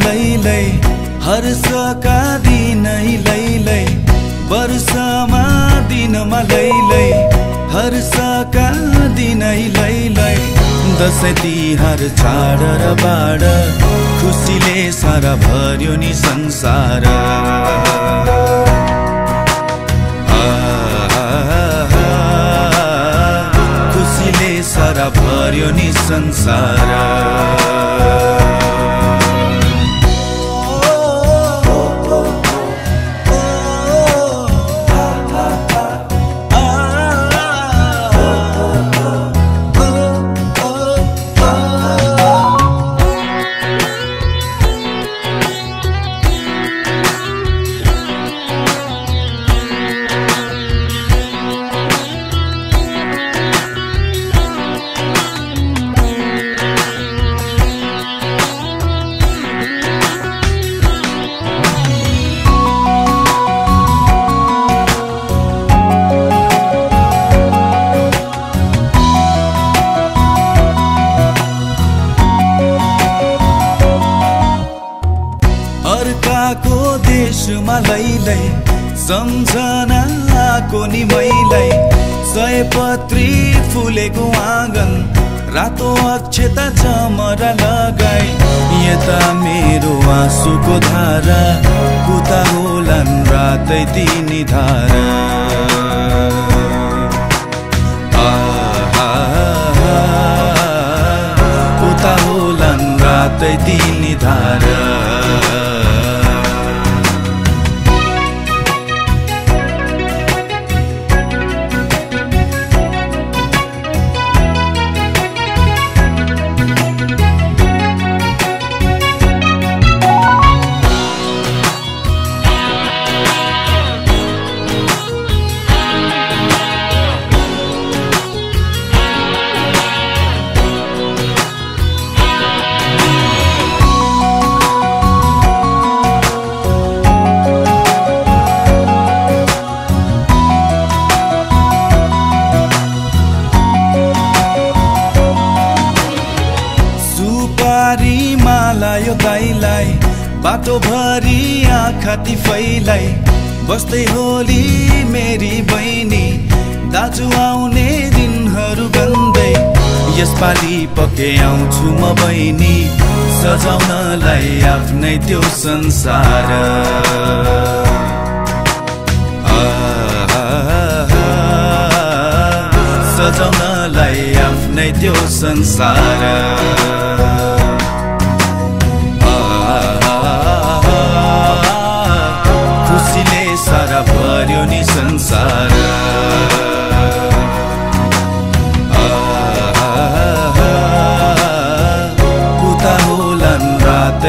लैलै हर्षका दिनै लैलै वर्षमा दिनमा लैलै हर्षका दिनै लैलै दसैँ तिहार चाड र बाड खुसीले सारा भर्यो नि संसार। खुसीले सारा भर्यो नि संसार। अर्काको देशमा लैलै सम्झनाको नि मैलै। सयपत्री फुलेको आँगन रातो अक्षता चमरा लगाई यता मेरो आँसुको धारा कुता होलान् रातै तिनी धारा। उता होलान् रातै तिनी धारा। मालायो गाईलाई बाटोभरि आँखा फैलाई बस्दै होली मेरी बहिनी दाजु आउने दिनहरू गन्दै यसपालि पके आउँछु म बहिनी सजाउनलाई आफ्नै त्यो संसार। सजाउनलाई आफ्नै त्यो संसार।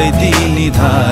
उता होलान् रातै दिनी धार